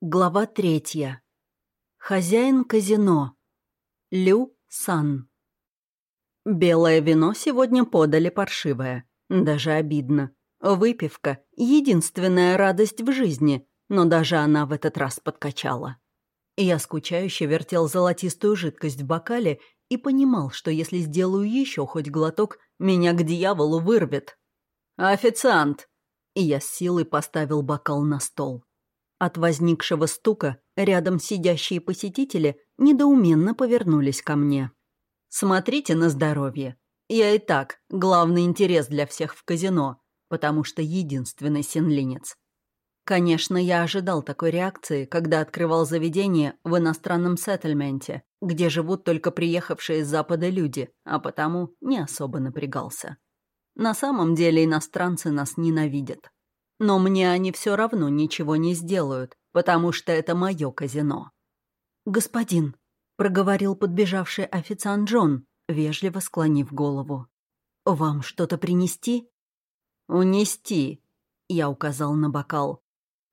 Глава третья. Хозяин казино. Лю Сан. Белое вино сегодня подали паршивое. Даже обидно. Выпивка — единственная радость в жизни, но даже она в этот раз подкачала. Я скучающе вертел золотистую жидкость в бокале и понимал, что если сделаю еще хоть глоток, меня к дьяволу вырвет. «Официант!» И я с силой поставил бокал на стол. От возникшего стука рядом сидящие посетители недоуменно повернулись ко мне. «Смотрите на здоровье. Я и так главный интерес для всех в казино, потому что единственный синлинец. Конечно, я ожидал такой реакции, когда открывал заведение в иностранном сеттельменте, где живут только приехавшие с Запада люди, а потому не особо напрягался. На самом деле иностранцы нас ненавидят. Но мне они все равно ничего не сделают, потому что это мое казино. «Господин», — проговорил подбежавший официант Джон, вежливо склонив голову. «Вам что-то принести?» «Унести», — я указал на бокал.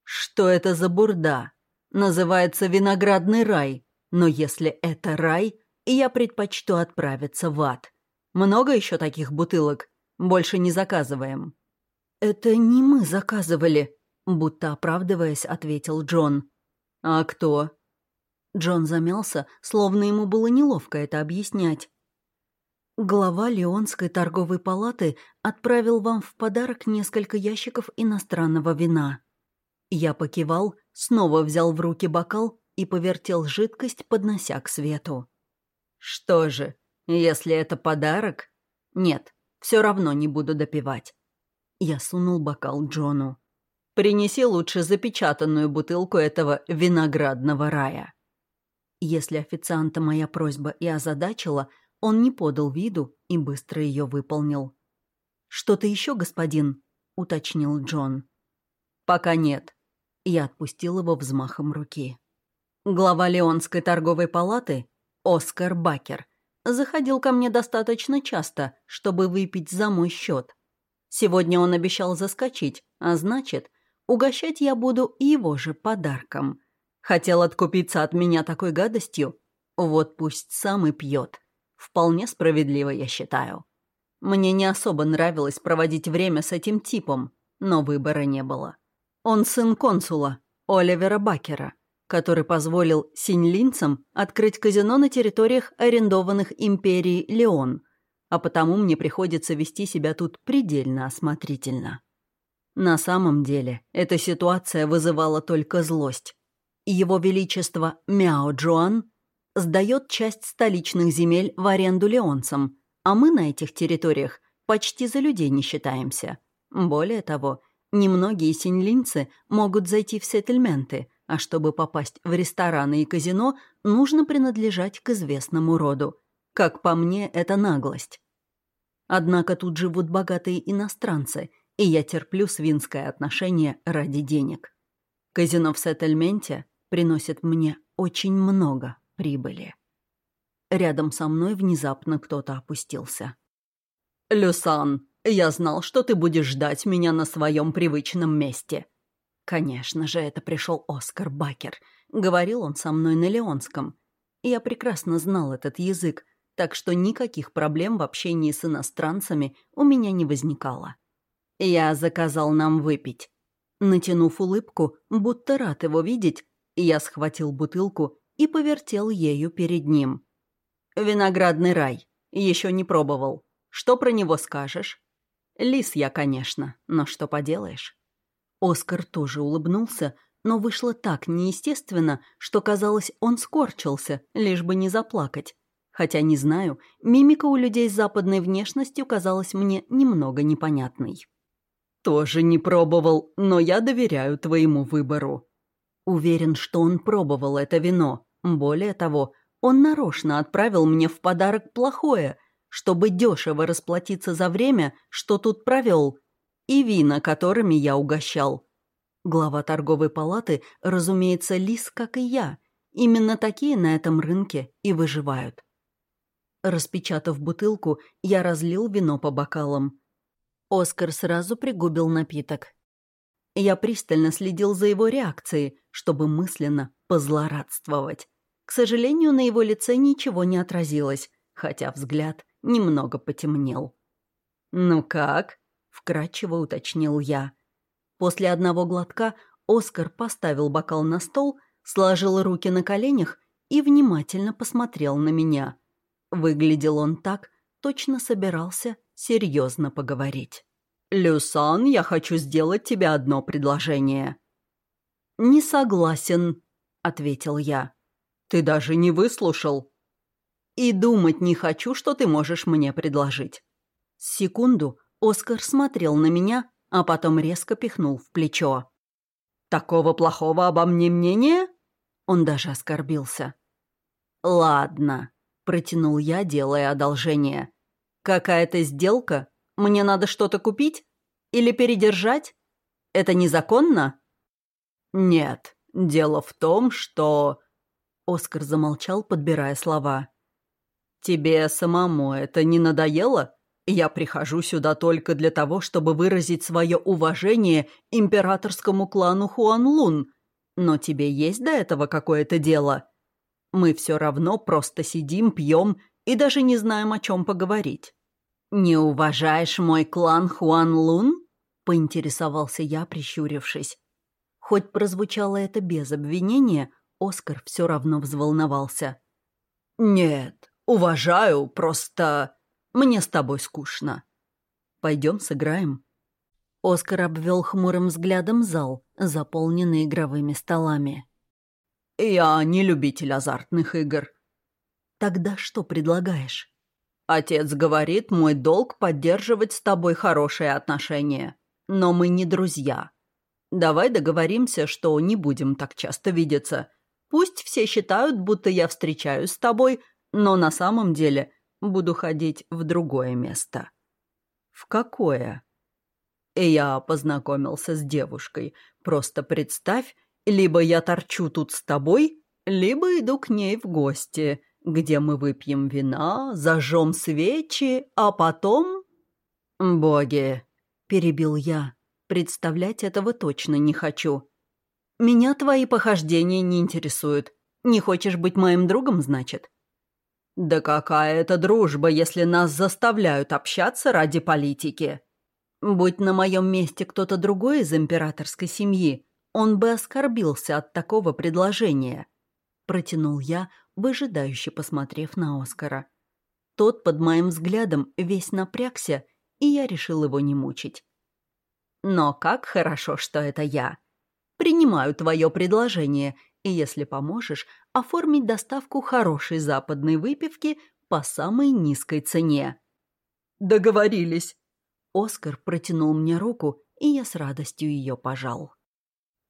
«Что это за бурда? Называется виноградный рай, но если это рай, я предпочту отправиться в ад. Много еще таких бутылок? Больше не заказываем». «Это не мы заказывали», — будто оправдываясь, ответил Джон. «А кто?» Джон замялся, словно ему было неловко это объяснять. Глава Леонской торговой палаты отправил вам в подарок несколько ящиков иностранного вина. Я покивал, снова взял в руки бокал и повертел жидкость, поднося к свету. Что же, если это подарок? Нет, все равно не буду допивать. Я сунул бокал Джону. «Принеси лучше запечатанную бутылку этого виноградного рая». Если официанта моя просьба и озадачила, он не подал виду и быстро ее выполнил. «Что-то еще, господин?» — уточнил Джон. «Пока нет». Я отпустил его взмахом руки. Глава Леонской торговой палаты, Оскар Бакер, заходил ко мне достаточно часто, чтобы выпить за мой счет. Сегодня он обещал заскочить, а значит, угощать я буду его же подарком. Хотел откупиться от меня такой гадостью? Вот пусть сам и пьет. Вполне справедливо, я считаю. Мне не особо нравилось проводить время с этим типом, но выбора не было. Он сын консула, Оливера Бакера, который позволил синьлинцам открыть казино на территориях, арендованных империей Леон – а потому мне приходится вести себя тут предельно осмотрительно. На самом деле, эта ситуация вызывала только злость. Его Величество Мяо Джуан сдает часть столичных земель в аренду леонцам, а мы на этих территориях почти за людей не считаемся. Более того, немногие синьлинцы могут зайти в сеттельменты, а чтобы попасть в рестораны и казино, нужно принадлежать к известному роду – как по мне, это наглость. Однако тут живут богатые иностранцы, и я терплю свинское отношение ради денег. Казино в сеттельменте приносит мне очень много прибыли. Рядом со мной внезапно кто-то опустился. «Люсан, я знал, что ты будешь ждать меня на своем привычном месте». Конечно же, это пришел Оскар Бакер. Говорил он со мной на Леонском. Я прекрасно знал этот язык, так что никаких проблем в общении с иностранцами у меня не возникало. Я заказал нам выпить. Натянув улыбку, будто рад его видеть, я схватил бутылку и повертел ею перед ним. «Виноградный рай. Еще не пробовал. Что про него скажешь?» «Лис я, конечно, но что поделаешь?» Оскар тоже улыбнулся, но вышло так неестественно, что казалось, он скорчился, лишь бы не заплакать. Хотя не знаю, мимика у людей с западной внешностью казалась мне немного непонятной. «Тоже не пробовал, но я доверяю твоему выбору». Уверен, что он пробовал это вино. Более того, он нарочно отправил мне в подарок плохое, чтобы дешево расплатиться за время, что тут провел, и вина, которыми я угощал. Глава торговой палаты, разумеется, лис, как и я. Именно такие на этом рынке и выживают. Распечатав бутылку, я разлил вино по бокалам. Оскар сразу пригубил напиток. Я пристально следил за его реакцией, чтобы мысленно позлорадствовать. К сожалению, на его лице ничего не отразилось, хотя взгляд немного потемнел. «Ну как?» — вкратчиво уточнил я. После одного глотка Оскар поставил бокал на стол, сложил руки на коленях и внимательно посмотрел на меня. Выглядел он так, точно собирался серьезно поговорить. «Люсан, я хочу сделать тебе одно предложение». «Не согласен», — ответил я. «Ты даже не выслушал». «И думать не хочу, что ты можешь мне предложить». Секунду Оскар смотрел на меня, а потом резко пихнул в плечо. «Такого плохого обо мне мнения?» Он даже оскорбился. «Ладно», — протянул я, делая одолжение. «Какая-то сделка? Мне надо что-то купить? Или передержать? Это незаконно?» «Нет, дело в том, что...» Оскар замолчал, подбирая слова. «Тебе самому это не надоело? Я прихожу сюда только для того, чтобы выразить свое уважение императорскому клану Хуанлун. Но тебе есть до этого какое-то дело? Мы все равно просто сидим, пьем и даже не знаем, о чем поговорить». «Не уважаешь мой клан Хуанлун?» — поинтересовался я, прищурившись. Хоть прозвучало это без обвинения, Оскар все равно взволновался. «Нет, уважаю, просто мне с тобой скучно. Пойдем сыграем». Оскар обвел хмурым взглядом зал, заполненный игровыми столами. «Я не любитель азартных игр». «Тогда что предлагаешь?» «Отец говорит, мой долг поддерживать с тобой хорошие отношения. Но мы не друзья. Давай договоримся, что не будем так часто видеться. Пусть все считают, будто я встречаюсь с тобой, но на самом деле буду ходить в другое место». «В какое?» И я познакомился с девушкой. Просто представь, либо я торчу тут с тобой, либо иду к ней в гости, где мы выпьем вина, зажжем свечи, а потом... «Боги!» — перебил я. Представлять этого точно не хочу. Меня твои похождения не интересуют. Не хочешь быть моим другом, значит? Да какая это дружба, если нас заставляют общаться ради политики? Будь на моем месте кто-то другой из императорской семьи, он бы оскорбился от такого предложения. Протянул я, выжидающе посмотрев на Оскара. Тот под моим взглядом весь напрягся, и я решил его не мучить. Но как хорошо, что это я. Принимаю твое предложение, и если поможешь, оформить доставку хорошей западной выпивки по самой низкой цене. Договорились. Оскар протянул мне руку, и я с радостью ее пожал.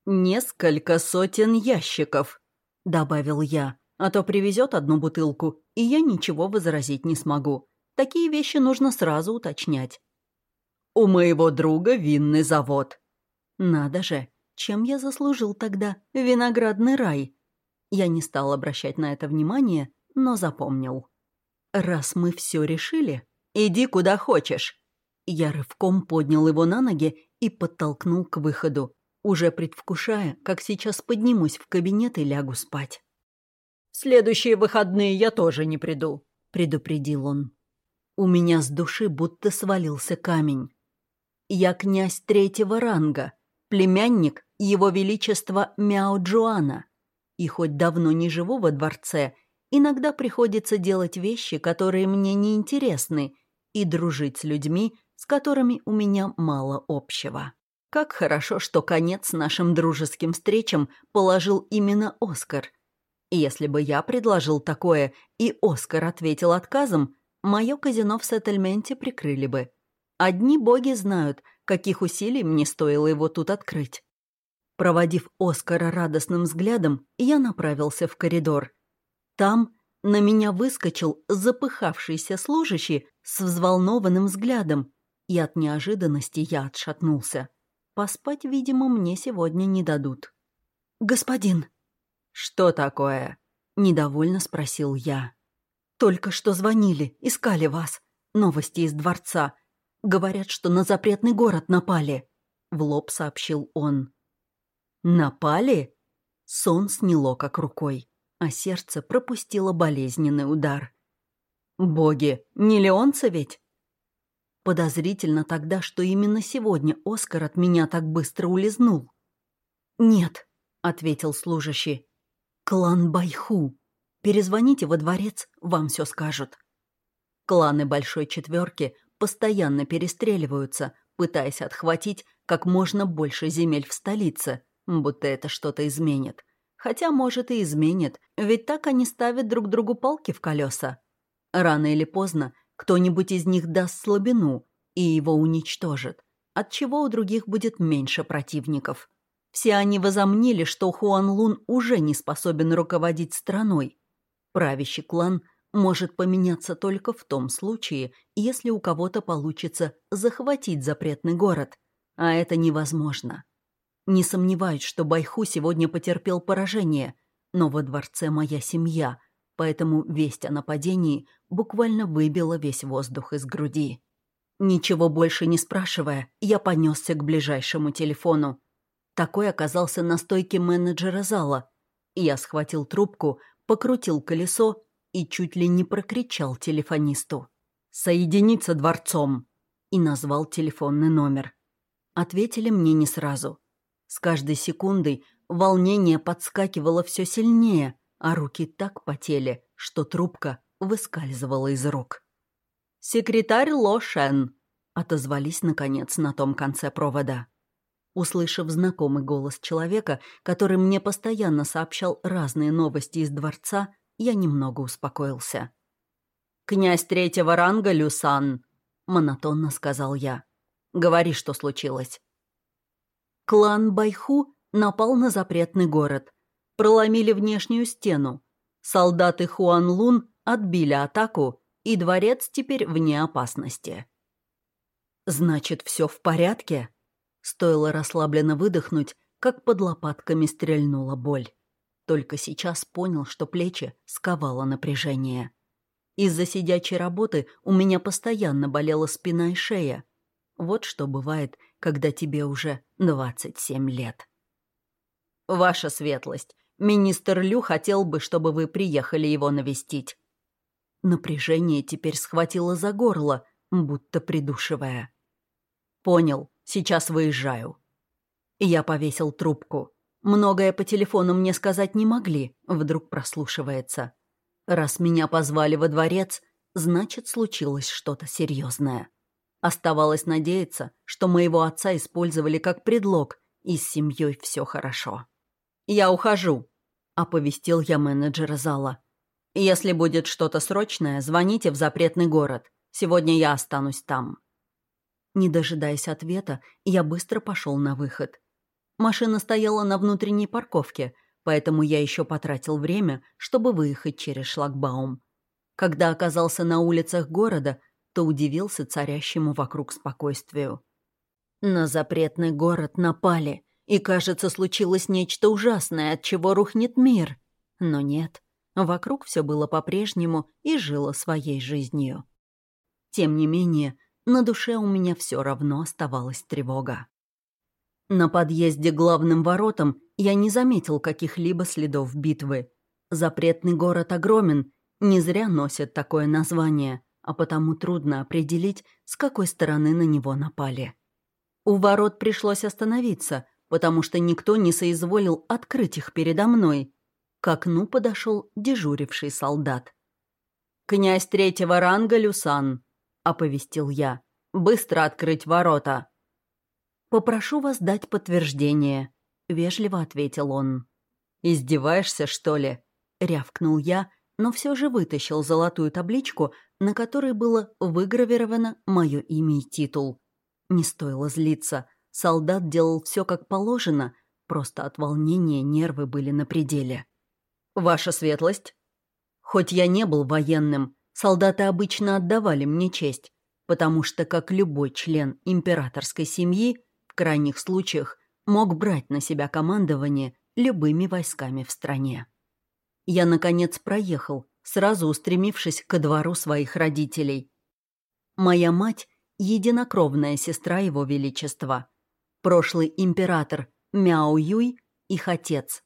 «Несколько сотен ящиков», — добавил я, «а то привезет одну бутылку, и я ничего возразить не смогу. Такие вещи нужно сразу уточнять. У моего друга винный завод». «Надо же, чем я заслужил тогда виноградный рай?» Я не стал обращать на это внимание, но запомнил. «Раз мы все решили, иди куда хочешь». Я рывком поднял его на ноги и подтолкнул к выходу, уже предвкушая, как сейчас поднимусь в кабинет и лягу спать. «В следующие выходные я тоже не приду», — предупредил он. У меня с души будто свалился камень. Я князь третьего ранга, племянник его величества Мяо Джуана. И хоть давно не живу во дворце, иногда приходится делать вещи, которые мне не интересны, и дружить с людьми, с которыми у меня мало общего. Как хорошо, что конец нашим дружеским встречам положил именно Оскар. Если бы я предложил такое, и Оскар ответил отказом, мое казино в сеттельменте прикрыли бы. Одни боги знают, каких усилий мне стоило его тут открыть. Проводив Оскара радостным взглядом, я направился в коридор. Там на меня выскочил запыхавшийся служащий с взволнованным взглядом, и от неожиданности я отшатнулся. Поспать, видимо, мне сегодня не дадут. «Господин!» «Что такое?» — недовольно спросил я. «Только что звонили, искали вас. Новости из дворца. Говорят, что на запретный город напали», — в лоб сообщил он. «Напали?» Сон сняло как рукой, а сердце пропустило болезненный удар. «Боги, не Леонца ведь?» Подозрительно тогда, что именно сегодня Оскар от меня так быстро улизнул. «Нет», — ответил служащий. «Клан Байху. Перезвоните во дворец, вам все скажут». Кланы Большой Четверки постоянно перестреливаются, пытаясь отхватить как можно больше земель в столице, будто это что-то изменит. Хотя, может, и изменит, ведь так они ставят друг другу палки в колеса. Рано или поздно кто-нибудь из них даст слабину и его уничтожит, отчего у других будет меньше противников. Все они возомнили, что Хуан Лун уже не способен руководить страной. Правящий клан может поменяться только в том случае, если у кого-то получится захватить запретный город, а это невозможно. Не сомневаюсь, что Байху сегодня потерпел поражение, но во дворце моя семья, поэтому весть о нападении буквально выбила весь воздух из груди. Ничего больше не спрашивая, я понесся к ближайшему телефону. Такой оказался на стойке менеджера зала. Я схватил трубку, покрутил колесо и чуть ли не прокричал телефонисту. «Соединиться дворцом!» и назвал телефонный номер. Ответили мне не сразу. С каждой секундой волнение подскакивало все сильнее, а руки так потели, что трубка выскальзывала из рук. «Секретарь Ло Шен», — отозвались, наконец, на том конце провода. Услышав знакомый голос человека, который мне постоянно сообщал разные новости из дворца, я немного успокоился. «Князь третьего ранга Люсан», — монотонно сказал я. «Говори, что случилось». Клан Байху напал на запретный город. Проломили внешнюю стену. Солдаты Хуан Лун отбили атаку, и дворец теперь вне опасности. «Значит, все в порядке?» Стоило расслабленно выдохнуть, как под лопатками стрельнула боль. Только сейчас понял, что плечи сковало напряжение. Из-за сидячей работы у меня постоянно болела спина и шея. Вот что бывает, когда тебе уже 27 лет. «Ваша светлость, министр Лю хотел бы, чтобы вы приехали его навестить». Напряжение теперь схватило за горло, будто придушивая. «Понял, сейчас выезжаю». Я повесил трубку. Многое по телефону мне сказать не могли, вдруг прослушивается. Раз меня позвали во дворец, значит, случилось что-то серьезное. Оставалось надеяться, что моего отца использовали как предлог, и с семьей все хорошо. «Я ухожу», — оповестил я менеджера зала. «Если будет что-то срочное, звоните в запретный город. Сегодня я останусь там». Не дожидаясь ответа, я быстро пошел на выход. Машина стояла на внутренней парковке, поэтому я еще потратил время, чтобы выехать через шлагбаум. Когда оказался на улицах города, то удивился царящему вокруг спокойствию. На запретный город напали, и, кажется, случилось нечто ужасное, от чего рухнет мир. Но нет, вокруг все было по-прежнему и жило своей жизнью. Тем не менее, на душе у меня все равно оставалась тревога. На подъезде к главным воротам я не заметил каких-либо следов битвы. Запретный город огромен, не зря носит такое название, а потому трудно определить, с какой стороны на него напали. У ворот пришлось остановиться, потому что никто не соизволил открыть их передо мной. К окну подошел дежуривший солдат. «Князь третьего ранга Люсан», — оповестил я. «Быстро открыть ворота!» «Попрошу вас дать подтверждение», — вежливо ответил он. «Издеваешься, что ли?» — рявкнул я, но все же вытащил золотую табличку, на которой было выгравировано мое имя и титул. Не стоило злиться. Солдат делал все как положено, просто от волнения нервы были на пределе. «Ваша светлость?» Хоть я не был военным, солдаты обычно отдавали мне честь, потому что, как любой член императорской семьи, в крайних случаях мог брать на себя командование любыми войсками в стране. Я, наконец, проехал, сразу устремившись ко двору своих родителей. Моя мать — единокровная сестра его величества. Прошлый император Мяо Юй — их отец.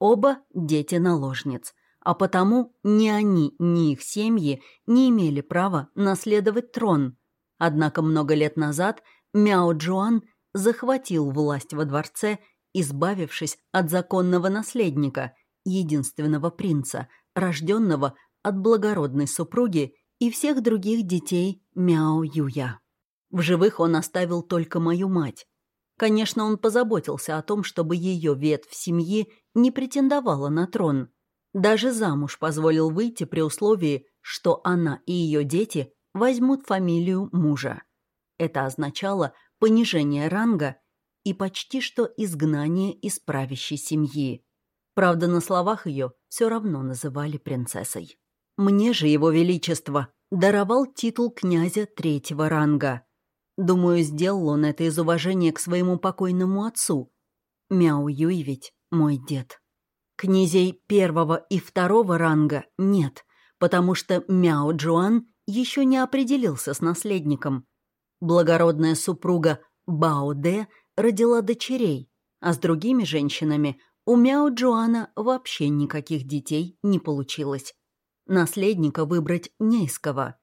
Оба дети наложниц, а потому ни они, ни их семьи не имели права наследовать трон. Однако много лет назад Мяо Джуан захватил власть во дворце, избавившись от законного наследника, единственного принца, рожденного от благородной супруги и всех других детей Мяо Юя. В живых он оставил только мою мать. Конечно, он позаботился о том, чтобы ее ветвь семьи не претендовала на трон. Даже замуж позволил выйти при условии, что она и ее дети возьмут фамилию мужа. Это означало понижение ранга и почти что изгнание из правящей семьи. Правда, на словах ее все равно называли принцессой. Мне же его величество даровал титул князя третьего ранга. Думаю, сделал он это из уважения к своему покойному отцу. Мяу Юй ведь мой дед. Князей первого и второго ранга нет, потому что Мяо Джуан еще не определился с наследником. Благородная супруга Бао Де родила дочерей, а с другими женщинами у Мяо Джуана вообще никаких детей не получилось. Наследника выбрать не из кого.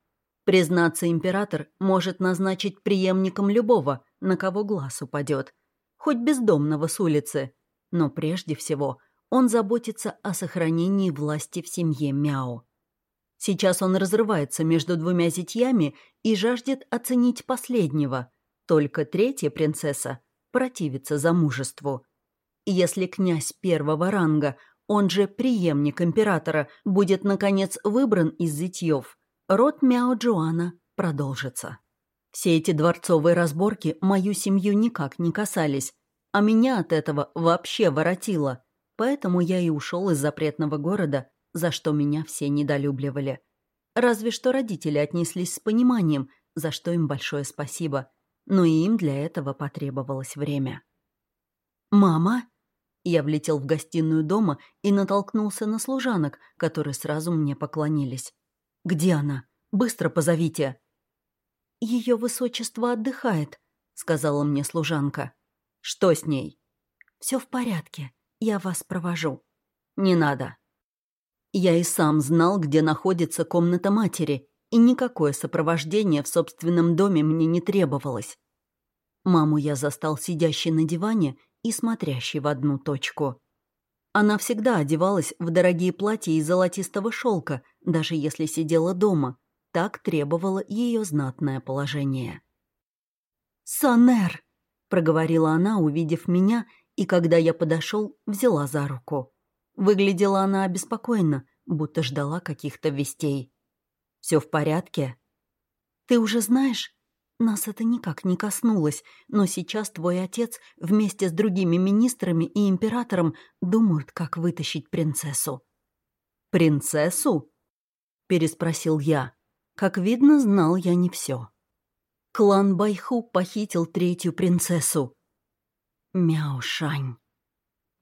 Признаться, император может назначить преемником любого, на кого глаз упадет. Хоть бездомного с улицы. Но прежде всего он заботится о сохранении власти в семье Мяо. Сейчас он разрывается между двумя зятьями и жаждет оценить последнего. Только третья принцесса противится замужеству. Если князь первого ранга, он же преемник императора, будет, наконец, выбран из зятьев, род Мяо Джуана продолжится. Все эти дворцовые разборки мою семью никак не касались, а меня от этого вообще воротило, поэтому я и ушел из запретного города за что меня все недолюбливали. Разве что родители отнеслись с пониманием, за что им большое спасибо, но и им для этого потребовалось время. «Мама?» Я влетел в гостиную дома и натолкнулся на служанок, которые сразу мне поклонились. «Где она? Быстро позовите!» «Ее высочество отдыхает», — сказала мне служанка. «Что с ней?» «Все в порядке. Я вас провожу». «Не надо», я и сам знал, где находится комната матери, и никакое сопровождение в собственном доме мне не требовалось. Маму я застал сидящей на диване и смотрящей в одну точку. Она всегда одевалась в дорогие платья из золотистого шелка, даже если сидела дома. Так требовало ее знатное положение. «Сонер!» — проговорила она, увидев меня, и когда я подошел, взяла за руку. Выглядела она обеспокоенно, будто ждала каких-то вестей. «Все в порядке?» «Ты уже знаешь?» Нас это никак не коснулось, но сейчас твой отец вместе с другими министрами и императором думают, как вытащить принцессу. «Принцессу?» — переспросил я. Как видно, знал я не все. Клан Байху похитил третью принцессу. Мяушань.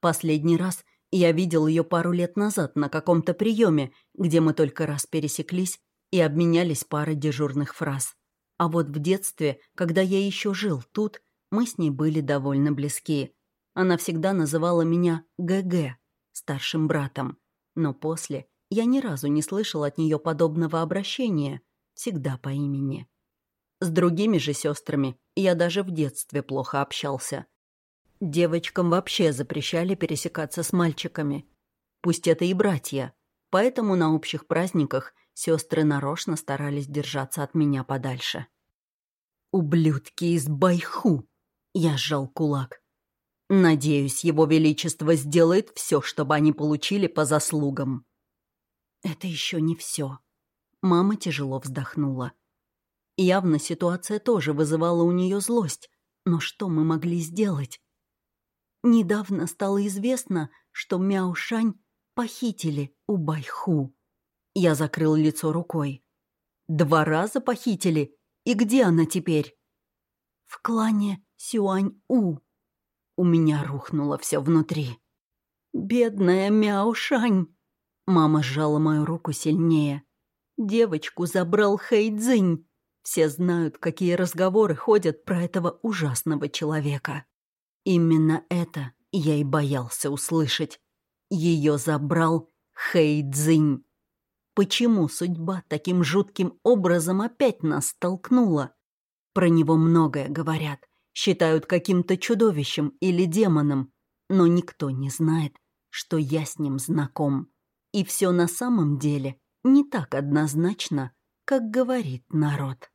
Последний раз я видел ее пару лет назад на каком-то приеме, где мы только раз пересеклись и обменялись парой дежурных фраз. А вот в детстве, когда я еще жил тут, мы с ней были довольно близки. Она всегда называла меня ГГ, старшим братом. Но после я ни разу не слышал от нее подобного обращения, всегда по имени. С другими же сестрами я даже в детстве плохо общался. Девочкам вообще запрещали пересекаться с мальчиками. Пусть это и братья. Поэтому на общих праздниках сестры нарочно старались держаться от меня подальше. «Ублюдки из Байху!» Я сжал кулак. «Надеюсь, его величество сделает все, чтобы они получили по заслугам». «Это еще не все». Мама тяжело вздохнула. Явно ситуация тоже вызывала у нее злость. Но что мы могли сделать? Недавно стало известно, что Мяушань похитили у Байху. Я закрыл лицо рукой. Два раза похитили? И где она теперь? В клане Сюань-У. У меня рухнуло все внутри. Бедная Мяушань. Мама сжала мою руку сильнее. Девочку забрал Хэйдзинь. Все знают, какие разговоры ходят про этого ужасного человека. Именно это я и боялся услышать. Ее забрал Хэй Цзинь. Почему судьба таким жутким образом опять нас столкнула? Про него многое говорят, считают каким-то чудовищем или демоном, но никто не знает, что я с ним знаком. И все на самом деле не так однозначно, как говорит народ.